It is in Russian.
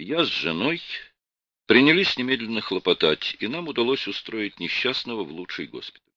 Я с женой принялись немедленно хлопотать, и нам удалось устроить несчастного в лучший госпиталь.